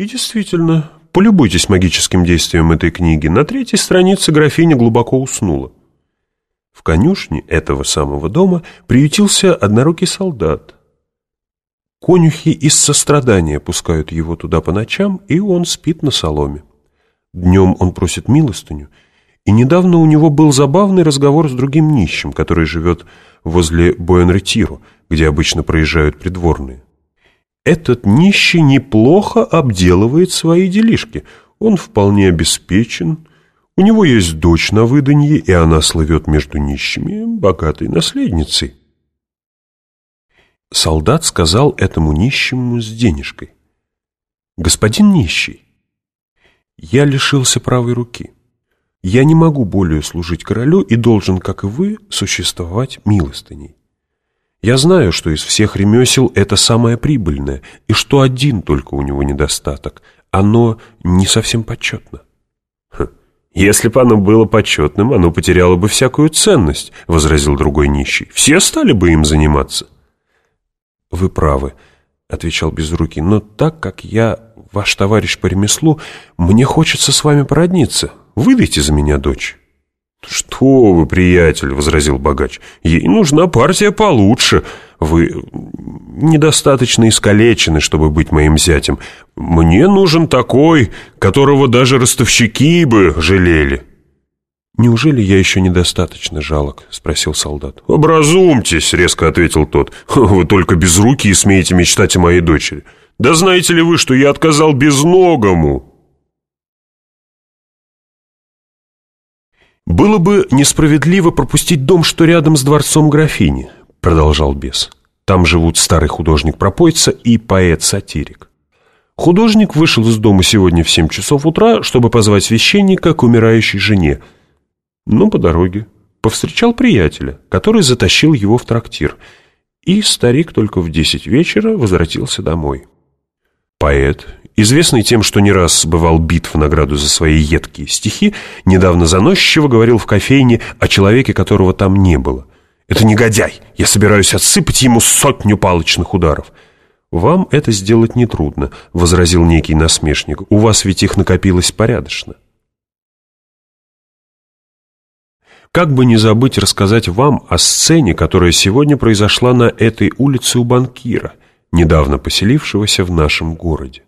И действительно, полюбуйтесь магическим действием этой книги. На третьей странице графиня глубоко уснула. В конюшне этого самого дома приютился однорукий солдат. Конюхи из сострадания пускают его туда по ночам, и он спит на соломе. Днем он просит милостыню, и недавно у него был забавный разговор с другим нищим, который живет возле Буэнретиру, где обычно проезжают придворные. Этот нищий неплохо обделывает свои делишки. Он вполне обеспечен, у него есть дочь на выданье, и она слывет между нищими богатой наследницей. Солдат сказал этому нищему с денежкой. «Господин нищий, я лишился правой руки. Я не могу более служить королю и должен, как и вы, существовать милостыней. Я знаю, что из всех ремесел это самое прибыльное, и что один только у него недостаток. Оно не совсем почетно. Хм, «Если бы оно было почетным, оно потеряло бы всякую ценность», — возразил другой нищий. «Все стали бы им заниматься». «Вы правы», — отвечал Безрукий, «но так как я ваш товарищ по ремеслу, мне хочется с вами породниться. Выдайте за меня дочь». «Что вы, приятель», — возразил богач, — «ей нужна партия получше. Вы недостаточно искалечены, чтобы быть моим зятем. Мне нужен такой, которого даже ростовщики бы жалели». «Неужели я еще недостаточно жалок?» — спросил солдат. «Образумьтесь», — резко ответил тот. «Вы только без руки и смеете мечтать о моей дочери. Да знаете ли вы, что я отказал безногому?» «Было бы несправедливо пропустить дом, что рядом с дворцом графини», — продолжал бес. «Там живут старый художник-пропойца и поэт-сатирик. Художник вышел из дома сегодня в семь часов утра, чтобы позвать священника к умирающей жене. Но по дороге повстречал приятеля, который затащил его в трактир, и старик только в десять вечера возвратился домой. Поэт известный тем, что не раз бывал бит в награду за свои едкие стихи, недавно заносчиво говорил в кофейне о человеке, которого там не было. «Это негодяй! Я собираюсь отсыпать ему сотню палочных ударов!» «Вам это сделать нетрудно», — возразил некий насмешник. «У вас ведь их накопилось порядочно». Как бы не забыть рассказать вам о сцене, которая сегодня произошла на этой улице у банкира, недавно поселившегося в нашем городе.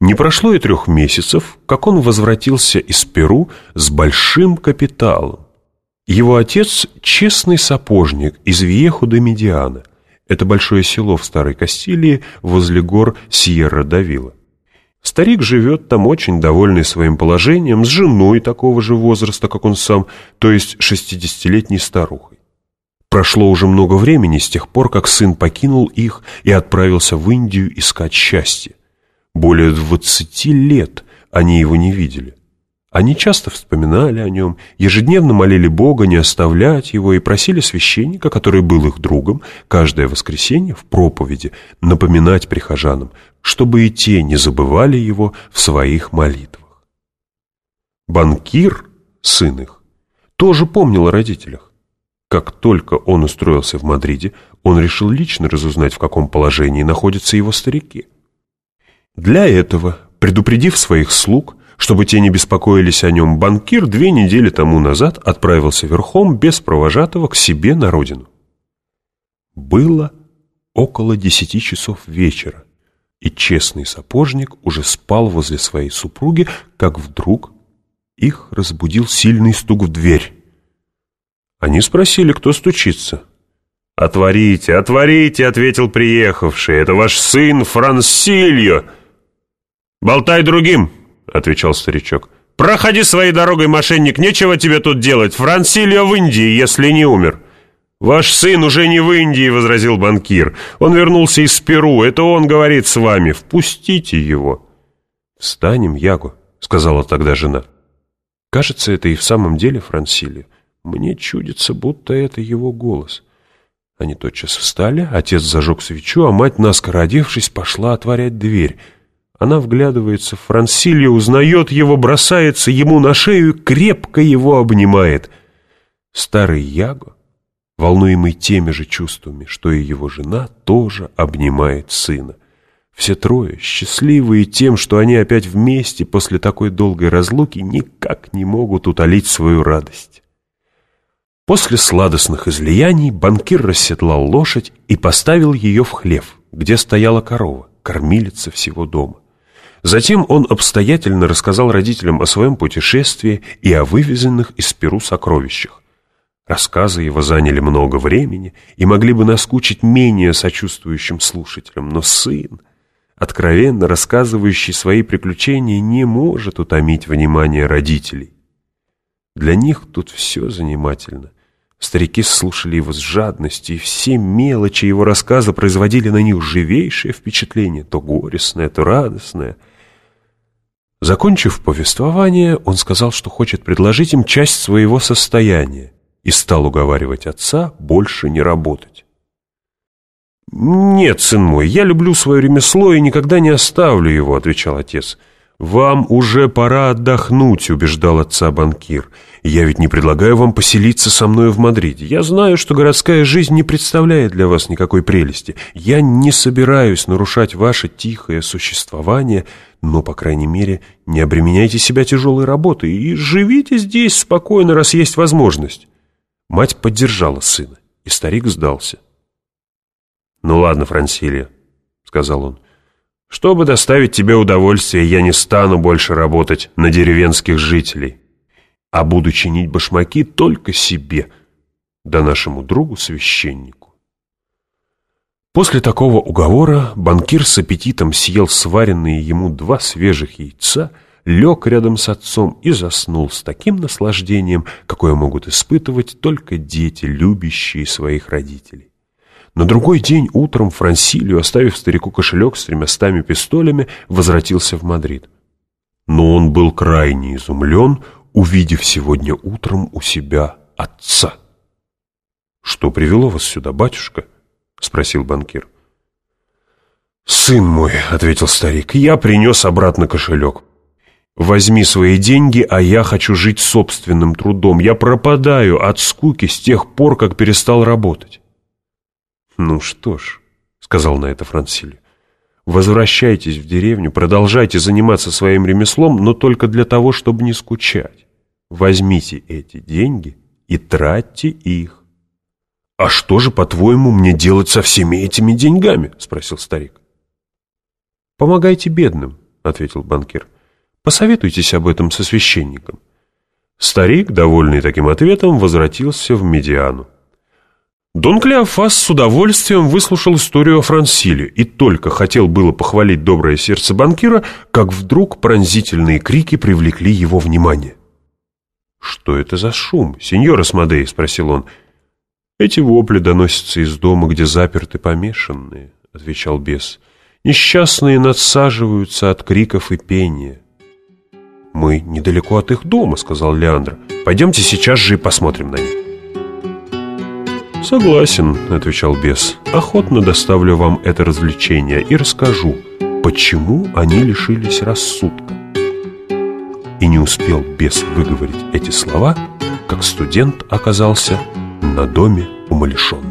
Не прошло и трех месяцев, как он возвратился из Перу с большим капиталом. Его отец – честный сапожник из Вьеху де Медиана. Это большое село в Старой Кастилии возле гор Сьерра-Давила. Старик живет там очень довольный своим положением, с женой такого же возраста, как он сам, то есть шестидесятилетней старухой. Прошло уже много времени с тех пор, как сын покинул их и отправился в Индию искать счастье. Более двадцати лет они его не видели. Они часто вспоминали о нем, ежедневно молили Бога не оставлять его и просили священника, который был их другом, каждое воскресенье в проповеди напоминать прихожанам, чтобы и те не забывали его в своих молитвах. Банкир, сын их, тоже помнил о родителях. Как только он устроился в Мадриде, он решил лично разузнать, в каком положении находятся его старики. Для этого, предупредив своих слуг, чтобы те не беспокоились о нем, банкир две недели тому назад отправился верхом без провожатого к себе на родину. Было около десяти часов вечера, и честный сапожник уже спал возле своей супруги, как вдруг их разбудил сильный стук в дверь. Они спросили, кто стучится. «Отворите, отворите!» — ответил приехавший. «Это ваш сын Франсильо!» «Болтай другим», — отвечал старичок. «Проходи своей дорогой, мошенник, нечего тебе тут делать. Франсильо в Индии, если не умер». «Ваш сын уже не в Индии», — возразил банкир. «Он вернулся из Перу. Это он говорит с вами. Впустите его». «Встанем, Яго», — сказала тогда жена. «Кажется, это и в самом деле Франсилио. Мне чудится, будто это его голос». Они тотчас встали, отец зажег свечу, а мать, наскоро одевшись, пошла отворять дверь — она вглядывается в Франсилия, узнает его, бросается ему на шею и крепко его обнимает. Старый Яго, волнуемый теми же чувствами, что и его жена, тоже обнимает сына. Все трое, счастливые тем, что они опять вместе после такой долгой разлуки, никак не могут утолить свою радость. После сладостных излияний банкир расседлал лошадь и поставил ее в хлев, где стояла корова, кормилица всего дома. Затем он обстоятельно рассказал родителям о своем путешествии и о вывезенных из Перу сокровищах. Рассказы его заняли много времени и могли бы наскучить менее сочувствующим слушателям, но сын, откровенно рассказывающий свои приключения, не может утомить внимание родителей. Для них тут все занимательно. Старики слушали его с жадностью, и все мелочи его рассказа производили на них живейшее впечатление, то горестное, то радостное. Закончив повествование, он сказал, что хочет предложить им часть своего состояния и стал уговаривать отца больше не работать. «Нет, сын мой, я люблю свое ремесло и никогда не оставлю его», — отвечал отец. «Вам уже пора отдохнуть», — убеждал отца банкир. «Я ведь не предлагаю вам поселиться со мной в Мадриде. Я знаю, что городская жизнь не представляет для вас никакой прелести. Я не собираюсь нарушать ваше тихое существование, но, по крайней мере, не обременяйте себя тяжелой работой и живите здесь спокойно, раз есть возможность». Мать поддержала сына, и старик сдался. «Ну ладно, Франсилия», — сказал он, — «чтобы доставить тебе удовольствие, я не стану больше работать на деревенских жителей, а буду чинить башмаки только себе, да нашему другу-священнику». После такого уговора банкир с аппетитом съел сваренные ему два свежих яйца, лег рядом с отцом и заснул с таким наслаждением, какое могут испытывать только дети, любящие своих родителей. На другой день утром Франсилио, оставив старику кошелек с тремястами пистолями, возвратился в Мадрид. Но он был крайне изумлен, увидев сегодня утром у себя отца. «Что привело вас сюда, батюшка?» — спросил банкир. «Сын мой», — ответил старик, — «я принес обратно кошелек. Возьми свои деньги, а я хочу жить собственным трудом. Я пропадаю от скуки с тех пор, как перестал работать». «Ну что ж», — сказал на это Франсиль, — «возвращайтесь в деревню, продолжайте заниматься своим ремеслом, но только для того, чтобы не скучать. Возьмите эти деньги и тратьте их». «А что же, по-твоему, мне делать со всеми этими деньгами?» — спросил старик. «Помогайте бедным», — ответил банкир. «Посоветуйтесь об этом со священником». Старик, довольный таким ответом, возвратился в Медиану. Дон Клеофас с удовольствием выслушал историю о Франсиле и только хотел было похвалить доброе сердце банкира, как вдруг пронзительные крики привлекли его внимание. «Что это за шум, сеньор Асмодей?» — спросил он. «Эти вопли доносятся из дома, где заперты помешанные», — отвечал бес. «Несчастные надсаживаются от криков и пения». «Мы недалеко от их дома», — сказал Леандр. «Пойдемте сейчас же и посмотрим на них». «Согласен», — отвечал бес. «Охотно доставлю вам это развлечение и расскажу, почему они лишились рассудка». И не успел бес выговорить эти слова, как студент оказался на доме умалишен.